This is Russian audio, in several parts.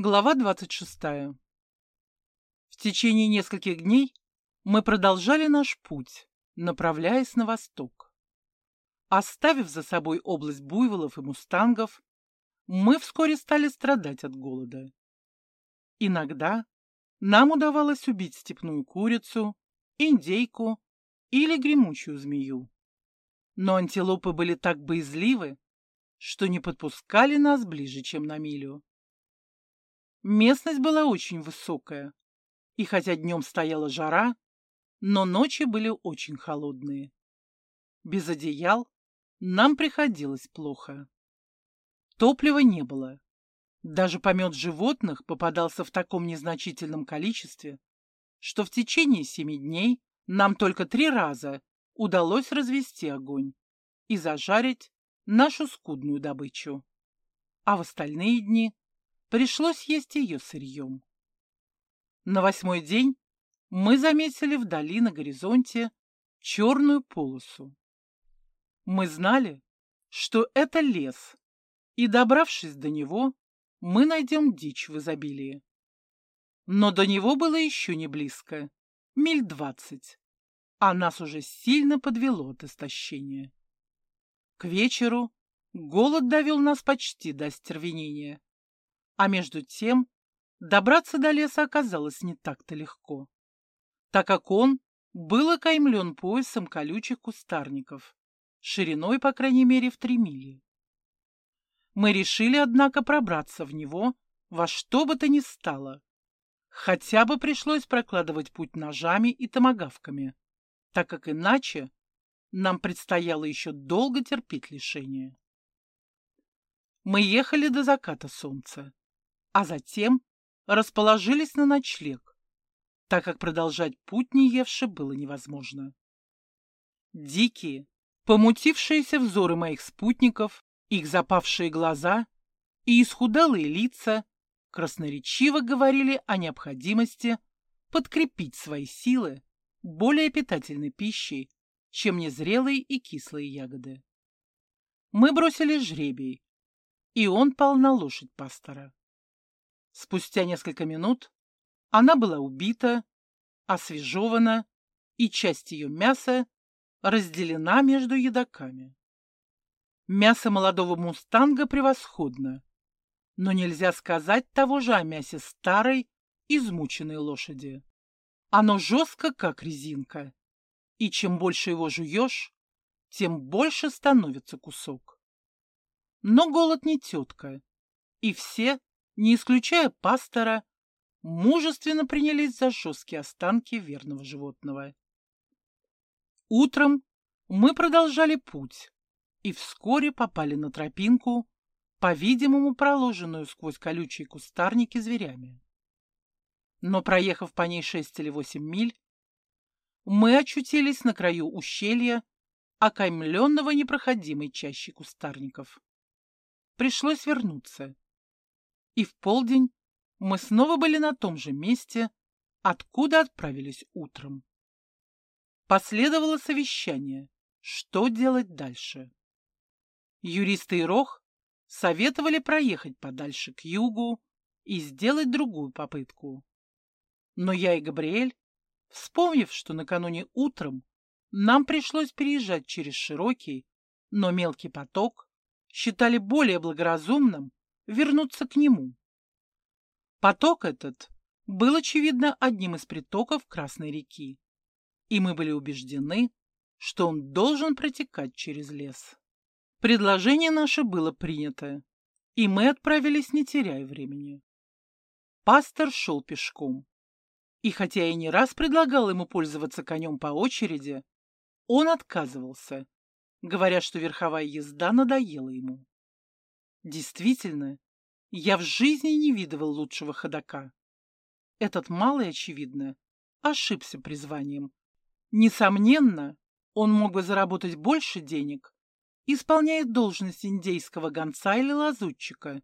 Глава 26. В течение нескольких дней мы продолжали наш путь, направляясь на восток. Оставив за собой область буйволов и мустангов, мы вскоре стали страдать от голода. Иногда нам удавалось убить степную курицу, индейку или гремучую змею. Но антилопы были так боязливы, что не подпускали нас ближе, чем на милю. Местность была очень высокая, и хотя днем стояла жара, но ночи были очень холодные. Без одеял нам приходилось плохо. Топлива не было. Даже помет животных попадался в таком незначительном количестве, что в течение семи дней нам только три раза удалось развести огонь и зажарить нашу скудную добычу. А в остальные дни Пришлось есть ее сырьем. На восьмой день мы заметили вдали на горизонте черную полосу. Мы знали, что это лес, и, добравшись до него, мы найдем дичь в изобилии. Но до него было еще не близко, миль двадцать, а нас уже сильно подвело от истощения. К вечеру голод довел нас почти до стервенения. А между тем добраться до леса оказалось не так-то легко, так как он был окаймлен поясом колючих кустарников, шириной, по крайней мере, в три мили. Мы решили, однако, пробраться в него во что бы то ни стало. Хотя бы пришлось прокладывать путь ножами и томагавками, так как иначе нам предстояло еще долго терпеть лишение. Мы ехали до заката солнца а затем расположились на ночлег, так как продолжать путь не евши было невозможно. Дикие, помутившиеся взоры моих спутников, их запавшие глаза и исхудалые лица красноречиво говорили о необходимости подкрепить свои силы более питательной пищей, чем незрелые и кислые ягоды. Мы бросили жребий, и он пал на лошадь пастора. Спустя несколько минут она была убита, освежевана, и часть ее мяса разделена между едоками. Мясо молодого мустанга превосходно, но нельзя сказать того же о мясе старой, измученной лошади. Оно жестко, как резинка, и чем больше его жуешь, тем больше становится кусок. Но голод не тетка, и все не исключая пастора, мужественно принялись за жесткие останки верного животного. Утром мы продолжали путь и вскоре попали на тропинку, по-видимому, проложенную сквозь колючие кустарники зверями. Но, проехав по ней шесть или восемь миль, мы очутились на краю ущелья, окаймленного непроходимой чащей кустарников. Пришлось вернуться и в полдень мы снова были на том же месте, откуда отправились утром. Последовало совещание, что делать дальше. Юристы и Рох советовали проехать подальше к югу и сделать другую попытку. Но я и Габриэль, вспомнив, что накануне утром нам пришлось переезжать через широкий, но мелкий поток, считали более благоразумным вернуться к нему. Поток этот был, очевидно, одним из притоков Красной реки, и мы были убеждены, что он должен протекать через лес. Предложение наше было принято, и мы отправились, не теряя времени. Пастор шел пешком, и хотя я не раз предлагал ему пользоваться конем по очереди, он отказывался, говоря, что верховая езда надоела ему. Действительно, я в жизни не видывал лучшего ходока. Этот малый, очевидно, ошибся призванием. Несомненно, он мог бы заработать больше денег, исполняя должность индейского гонца или лазутчика,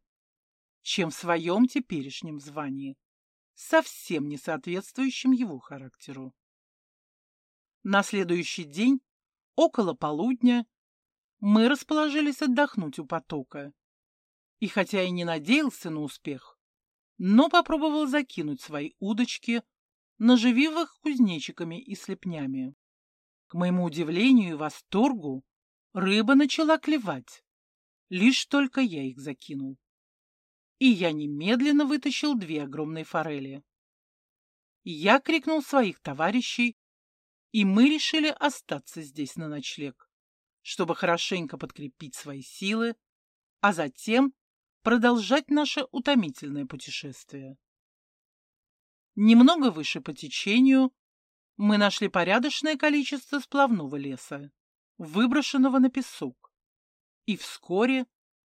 чем в своем теперешнем звании, совсем не соответствующем его характеру. На следующий день, около полудня, мы расположились отдохнуть у потока. И хотя я не надеялся на успех, но попробовал закинуть свои удочки, наживив их кузнечиками и слепнями. К моему удивлению и восторгу рыба начала клевать. Лишь только я их закинул. И я немедленно вытащил две огромные форели. Я крикнул своих товарищей, и мы решили остаться здесь на ночлег, чтобы хорошенько подкрепить свои силы, а затем продолжать наше утомительное путешествие. Немного выше по течению мы нашли порядочное количество сплавного леса, выброшенного на песок, и вскоре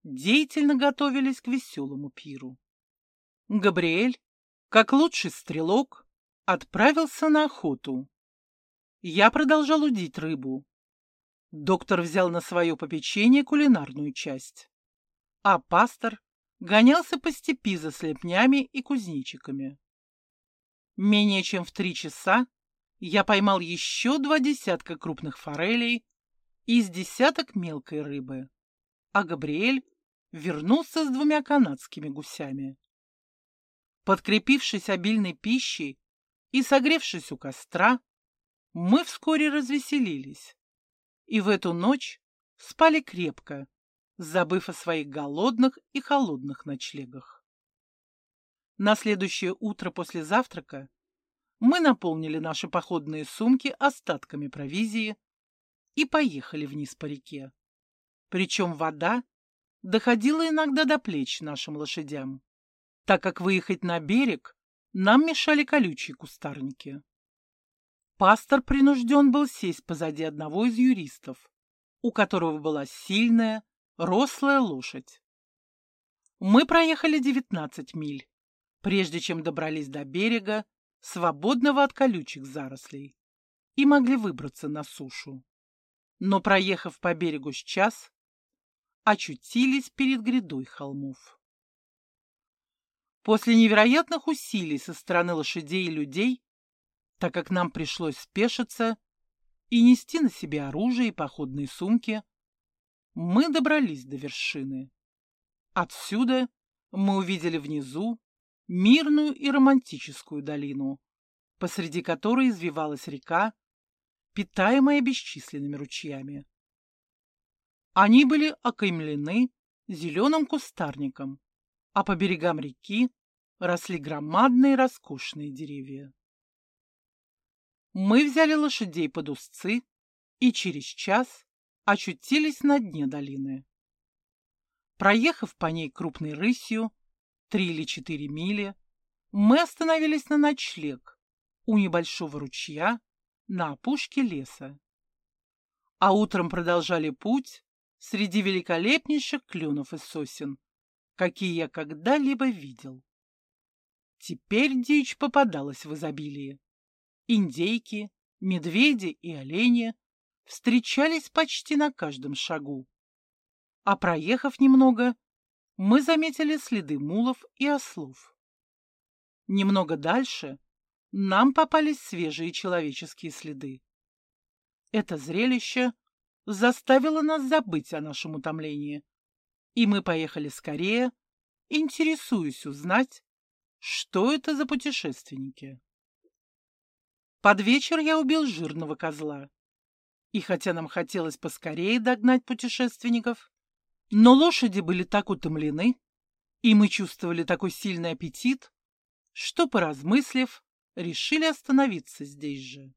деятельно готовились к веселому пиру. Габриэль, как лучший стрелок, отправился на охоту. Я продолжал удить рыбу. Доктор взял на свое попечение кулинарную часть, а пастор гонялся по степи за слепнями и кузнечиками. Менее чем в три часа я поймал еще два десятка крупных форелей и десяток мелкой рыбы, а Габриэль вернулся с двумя канадскими гусями. Подкрепившись обильной пищей и согревшись у костра, мы вскоре развеселились и в эту ночь спали крепко, забыв о своих голодных и холодных ночлегах. На следующее утро после завтрака мы наполнили наши походные сумки остатками провизии и поехали вниз по реке. Причем вода доходила иногда до плеч нашим лошадям, так как выехать на берег нам мешали колючие кустарники. Пастор принужден был сесть позади одного из юристов, у которого была сильная, рослая лошадь. Мы проехали 19 миль, прежде чем добрались до берега, свободного от колючих зарослей, и могли выбраться на сушу. Но, проехав по берегу с час, очутились перед грядой холмов. После невероятных усилий со стороны лошадей и людей, так как нам пришлось спешиться и нести на себе оружие и походные сумки, мы добрались до вершины. Отсюда мы увидели внизу мирную и романтическую долину, посреди которой извивалась река, питаемая бесчисленными ручьями. Они были окаймлены зеленым кустарником, а по берегам реки росли громадные роскошные деревья. Мы взяли лошадей под узцы и через час очутились на дне долины. Проехав по ней крупной рысью, три или четыре мили, мы остановились на ночлег у небольшого ручья на опушке леса. А утром продолжали путь среди великолепнейших кленов и сосен, какие я когда-либо видел. Теперь дичь попадалась в изобилии. Индейки, медведи и олени встречались почти на каждом шагу. А проехав немного, мы заметили следы мулов и ослов. Немного дальше нам попались свежие человеческие следы. Это зрелище заставило нас забыть о нашем утомлении, и мы поехали скорее, интересуясь узнать, что это за путешественники. Под вечер я убил жирного козла. И хотя нам хотелось поскорее догнать путешественников, но лошади были так утомлены, и мы чувствовали такой сильный аппетит, что, поразмыслив, решили остановиться здесь же.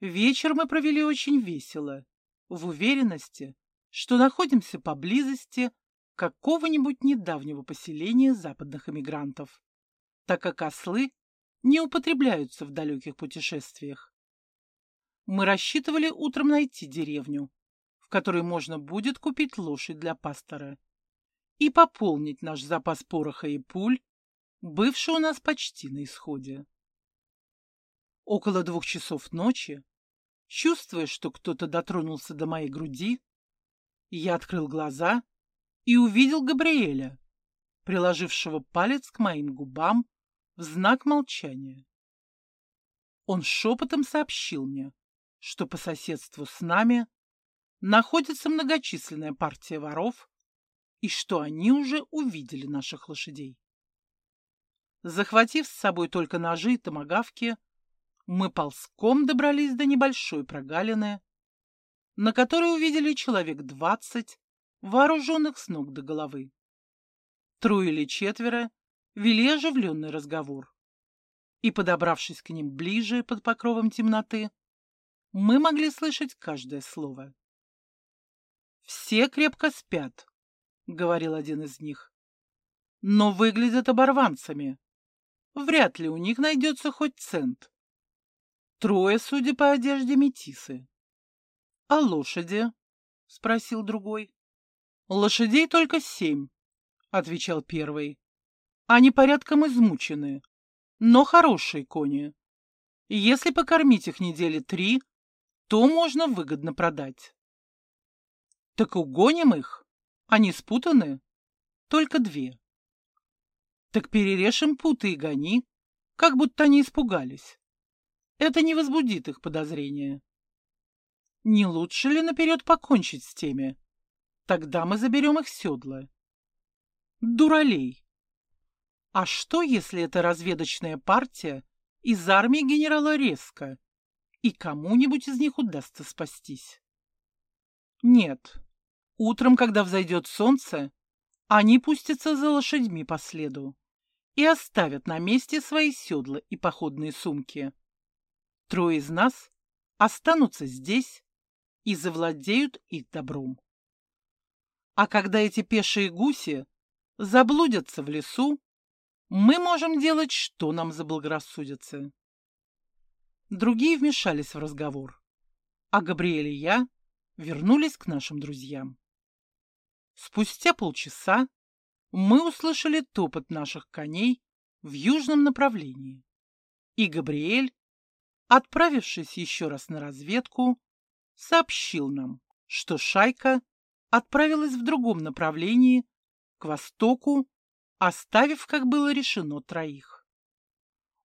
Вечер мы провели очень весело, в уверенности, что находимся поблизости какого-нибудь недавнего поселения западных эмигрантов, так как ослы не употребляются в далеких путешествиях. Мы рассчитывали утром найти деревню, в которой можно будет купить лошадь для пастора, и пополнить наш запас пороха и пуль, бывший у нас почти на исходе. Около двух часов ночи, чувствуя, что кто-то дотронулся до моей груди, я открыл глаза и увидел Габриэля, приложившего палец к моим губам в знак молчания. Он шепотом сообщил мне, что по соседству с нами находится многочисленная партия воров, и что они уже увидели наших лошадей. Захватив с собой только ножи и томагавки, мы ползком добрались до небольшой прогалины, на которой увидели человек двадцать, вооруженных с ног до головы. Трое или четверо вели оживленный разговор. И, подобравшись к ним ближе под покровом темноты, мы могли слышать каждое слово. «Все крепко спят», — говорил один из них, — «но выглядят оборванцами. Вряд ли у них найдется хоть цент. Трое, судя по одежде, метисы. «А лошади?» — спросил другой. «Лошадей только семь», — отвечал первый. «Они порядком измучены, но хорошие кони. Если покормить их недели три, то можно выгодно продать». «Так угоним их? Они спутаны?» «Только две». «Так перережем путы и гони, как будто они испугались. Это не возбудит их подозрения». Не лучше ли наперед покончить с теми? Тогда мы заберем их седла. Дуралей. А что, если это разведочная партия из армии генерала Резко, и кому-нибудь из них удастся спастись? Нет. Утром, когда взойдет солнце, они пустятся за лошадьми по следу и оставят на месте свои седла и походные сумки. Трое из нас останутся здесь и завладеют их добром. А когда эти пешие гуси заблудятся в лесу, мы можем делать, что нам заблагорассудится. Другие вмешались в разговор, а Габриэль и я вернулись к нашим друзьям. Спустя полчаса мы услышали топот наших коней в южном направлении, и Габриэль, отправившись еще раз на разведку, сообщил нам, что шайка отправилась в другом направлении, к востоку, оставив, как было решено, троих.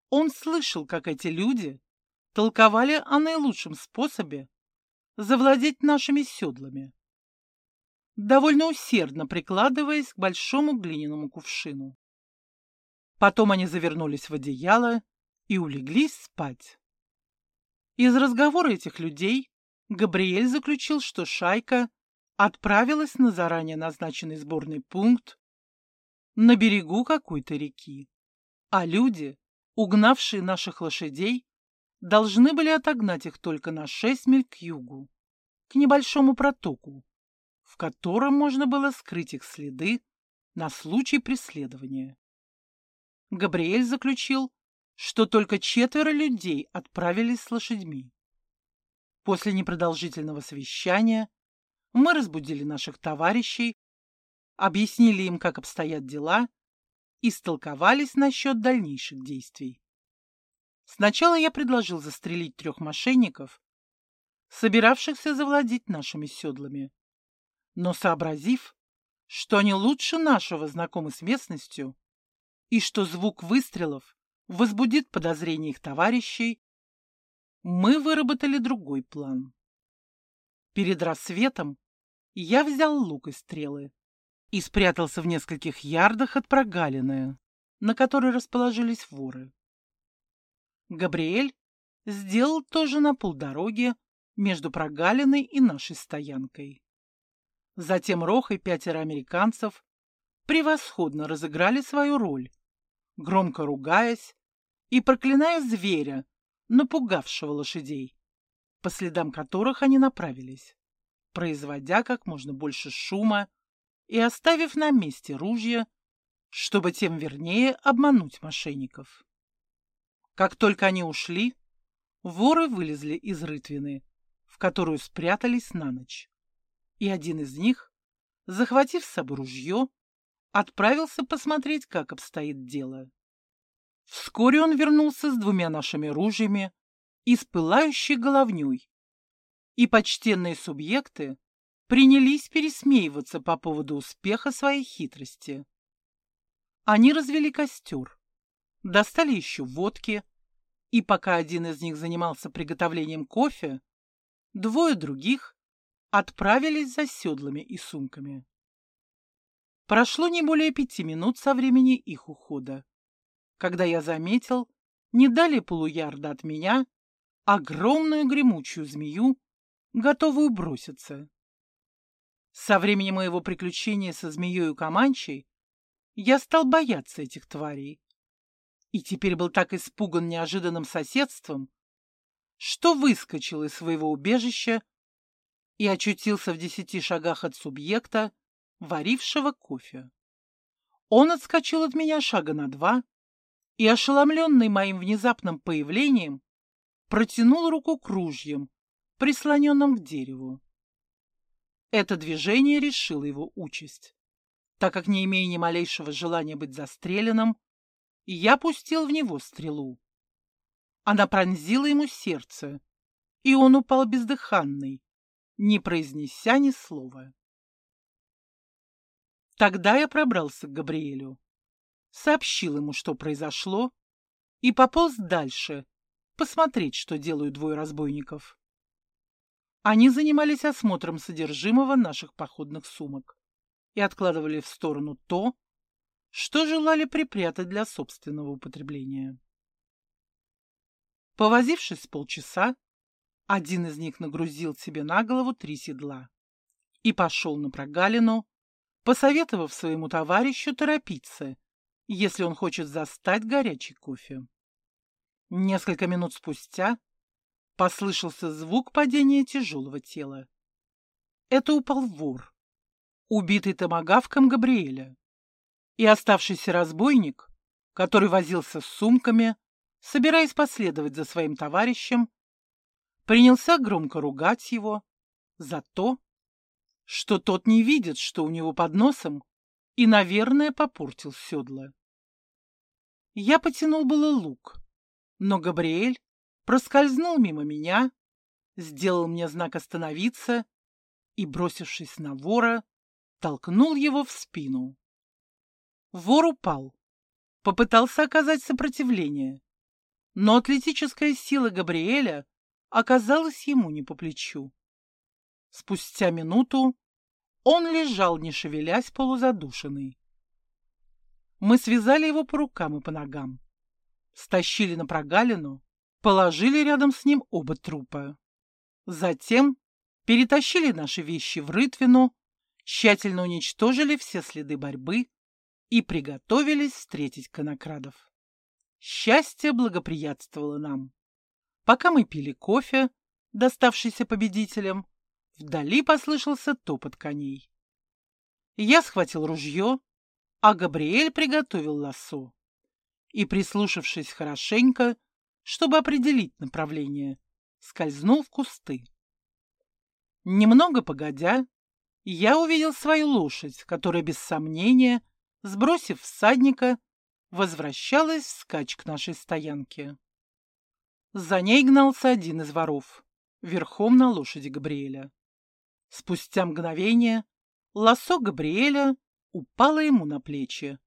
Он слышал, как эти люди толковали о наилучшем способе завладеть нашими седлами, довольно усердно прикладываясь к большому глиняному кувшину. Потом они завернулись в одеяло и улеглись спать. Из разговора этих людей Габриэль заключил, что шайка отправилась на заранее назначенный сборный пункт на берегу какой-то реки, а люди, угнавшие наших лошадей, должны были отогнать их только на шесть миль к югу, к небольшому протоку, в котором можно было скрыть их следы на случай преследования. Габриэль заключил, что только четверо людей отправились с лошадьми. После непродолжительного совещания мы разбудили наших товарищей, объяснили им, как обстоят дела, и столковались насчет дальнейших действий. Сначала я предложил застрелить трех мошенников, собиравшихся завладеть нашими седлами. Но сообразив, что они лучше нашего знакомы с местностью и что звук выстрелов возбудит подозрения их товарищей, мы выработали другой план. Перед рассветом я взял лук и стрелы и спрятался в нескольких ярдах от прогалины, на которой расположились воры. Габриэль сделал тоже на полдороге между прогалиной и нашей стоянкой. Затем Рох и пятеро американцев превосходно разыграли свою роль, громко ругаясь и проклиная зверя, напугавшего лошадей, по следам которых они направились, производя как можно больше шума и оставив на месте ружья, чтобы тем вернее обмануть мошенников. Как только они ушли, воры вылезли из рытвины, в которую спрятались на ночь, и один из них, захватив с собой ружье, отправился посмотреть, как обстоит дело. Вскоре он вернулся с двумя нашими ружьями и с пылающей головней. И почтенные субъекты принялись пересмеиваться по поводу успеха своей хитрости. Они развели костер, достали еще водки, и пока один из них занимался приготовлением кофе, двое других отправились за седлами и сумками. Прошло не более пяти минут со времени их ухода, когда я заметил, не далее полуярда от меня, огромную гремучую змею, готовую броситься. Со времени моего приключения со змеей Каманчей я стал бояться этих тварей. И теперь был так испуган неожиданным соседством, что выскочил из своего убежища и очутился в десяти шагах от субъекта, варившего кофе. Он отскочил от меня шага на два и, ошеломленный моим внезапным появлением, протянул руку к ружьям, прислоненным к дереву. Это движение решило его участь, так как, не имея ни малейшего желания быть застреленным, я пустил в него стрелу. Она пронзила ему сердце, и он упал бездыханный, не произнеся ни слова. Тогда я пробрался к Габриэлю, сообщил ему, что произошло, и пополз дальше, посмотреть, что делают двое разбойников. Они занимались осмотром содержимого наших походных сумок и откладывали в сторону то, что желали припрятать для собственного употребления. Повозившись полчаса, один из них нагрузил себе на голову три седла и пошел на прогалину, посоветовав своему товарищу торопиться, если он хочет застать горячий кофе. Несколько минут спустя послышался звук падения тяжелого тела. Это упал вор, убитый томагавком Габриэля, и оставшийся разбойник, который возился с сумками, собираясь последовать за своим товарищем, принялся громко ругать его за то, что тот не видит, что у него под носом, и, наверное, попортил седло. Я потянул было лук, но Габриэль проскользнул мимо меня, сделал мне знак остановиться и, бросившись на вора, толкнул его в спину. Вор упал, попытался оказать сопротивление, но атлетическая сила Габриэля оказалась ему не по плечу. Спустя минуту он лежал, не шевелясь, полузадушенный. Мы связали его по рукам и по ногам, стащили на прогалину, положили рядом с ним оба трупа. Затем перетащили наши вещи в рытвину, тщательно уничтожили все следы борьбы и приготовились встретить конокрадов. Счастье благоприятствовало нам. Пока мы пили кофе, доставшийся победителям, вдали послышался топот коней. Я схватил ружье, а Габриэль приготовил лассо. И, прислушавшись хорошенько, чтобы определить направление, скользнул в кусты. Немного погодя, я увидел свою лошадь, которая, без сомнения, сбросив всадника, возвращалась вскачь к нашей стоянке. За ней гнался один из воров, верхом на лошади Габриэля. Спустя мгновение лосо Габриэля упало ему на плечи,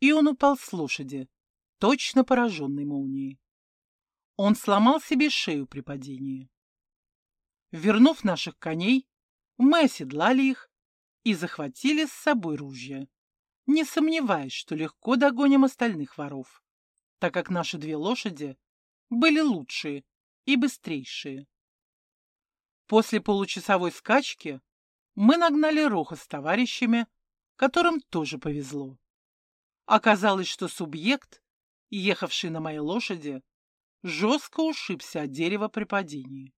и он упал с лошади, точно пораженный молнией. Он сломал себе шею при падении. Вернув наших коней, мы оседлали их и захватили с собой ружья не сомневаясь, что легко догоним остальных воров, так как наши две лошади были лучшие и быстрейшие. После получасовой скачки мы нагнали Роха с товарищами, которым тоже повезло. Оказалось, что субъект, ехавший на моей лошади, жестко ушибся от дерева при падении.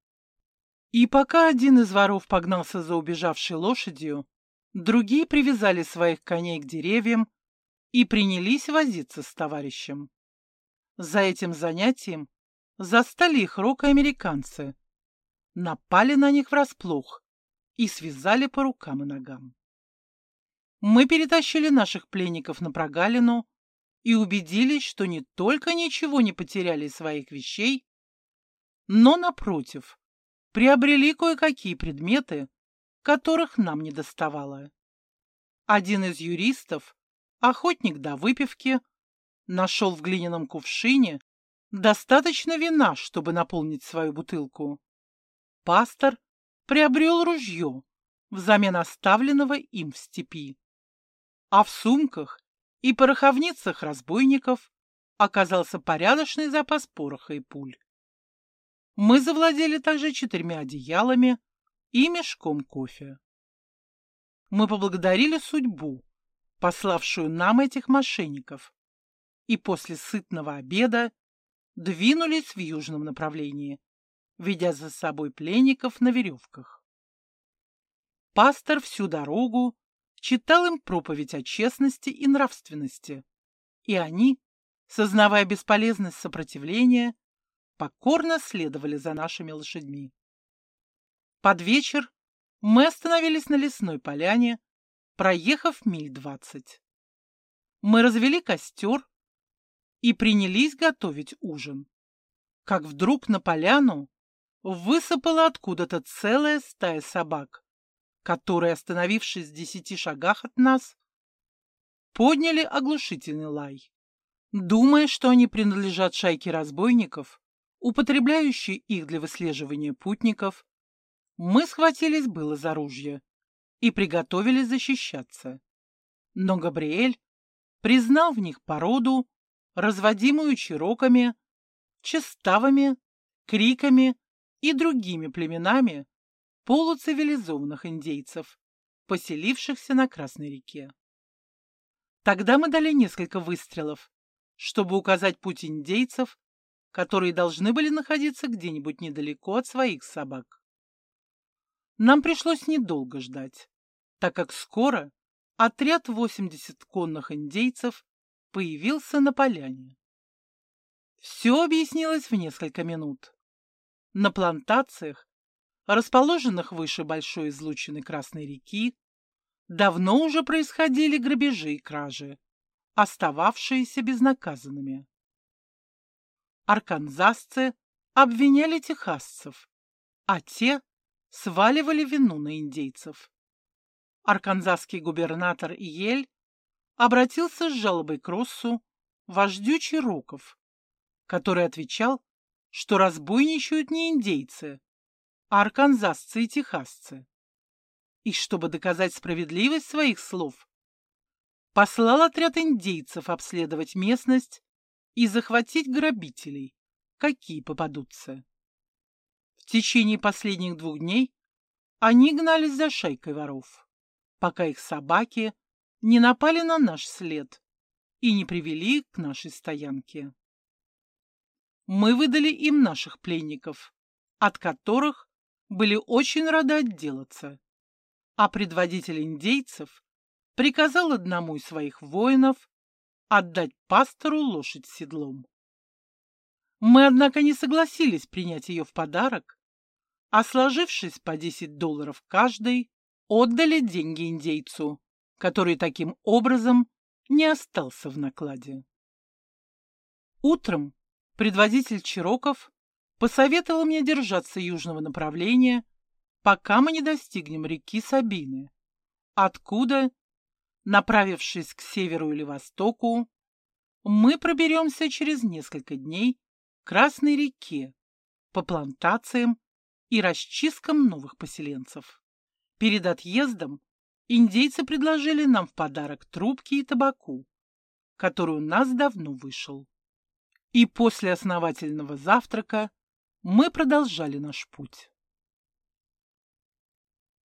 И пока один из воров погнался за убежавшей лошадью, Другие привязали своих коней к деревьям и принялись возиться с товарищем. За этим занятием застали их рок-американцы, напали на них врасплох и связали по рукам и ногам. Мы перетащили наших пленников на прогалину и убедились, что не только ничего не потеряли своих вещей, но, напротив, приобрели кое-какие предметы, которых нам не доставало. Один из юристов, охотник до выпивки, нашел в глиняном кувшине достаточно вина, чтобы наполнить свою бутылку. Пастор приобрел ружье взамен оставленного им в степи. а в сумках и пороховницах разбойников оказался порядочный запас пороха и пуль. Мы завладели также четырьмя одеялами и мешком кофе. Мы поблагодарили судьбу, пославшую нам этих мошенников, и после сытного обеда двинулись в южном направлении, ведя за собой пленников на веревках. Пастор всю дорогу читал им проповедь о честности и нравственности, и они, сознавая бесполезность сопротивления, покорно следовали за нашими лошадьми. Под вечер мы остановились на лесной поляне, проехав миль двадцать. Мы развели костер и принялись готовить ужин. Как вдруг на поляну высыпала откуда-то целая стая собак, которые, остановившись в десяти шагах от нас, подняли оглушительный лай. Думая, что они принадлежат шайке разбойников, употребляющей их для выслеживания путников, мы схватились было за ружье и приготовились защищаться. Но Габриэль признал в них породу, разводимую чироками, честавами, криками и другими племенами полуцивилизованных индейцев, поселившихся на Красной реке. Тогда мы дали несколько выстрелов, чтобы указать путь индейцев, которые должны были находиться где-нибудь недалеко от своих собак. Нам пришлось недолго ждать, так как скоро отряд 80 конных индейцев появился на поляне. Все объяснилось в несколько минут. На плантациях, расположенных выше большой излучины Красной реки, давно уже происходили грабежи и кражи, остававшиеся безнаказанными. Арканзасцы обвиняли техасцев, а те сваливали вину на индейцев. Арканзасский губернатор Иель обратился с жалобой к Россу, вождю Чироков, который отвечал, что разбойничают не индейцы, а арканзасцы и техасцы. И чтобы доказать справедливость своих слов, послал отряд индейцев обследовать местность и захватить грабителей, какие попадутся. В течение последних двух дней они гнались за шайкой воров, пока их собаки не напали на наш след и не привели к нашей стоянке. Мы выдали им наших пленников, от которых были очень рады отделаться, а предводитель индейцев приказал одному из своих воинов отдать пастору лошадь с седлом. Мы, однако, не согласились принять ее в подарок, а, сложившись по 10 долларов каждый, отдали деньги индейцу, который таким образом не остался в накладе. Утром предводитель Чироков посоветовал мне держаться южного направления, пока мы не достигнем реки Сабины, откуда, направившись к северу или востоку, мы проберемся через несколько дней к Красной реке по плантациям и расчисткам новых поселенцев. Перед отъездом Индейцы предложили нам в подарок трубки и табаку, который у нас давно вышел. И после основательного завтрака мы продолжали наш путь.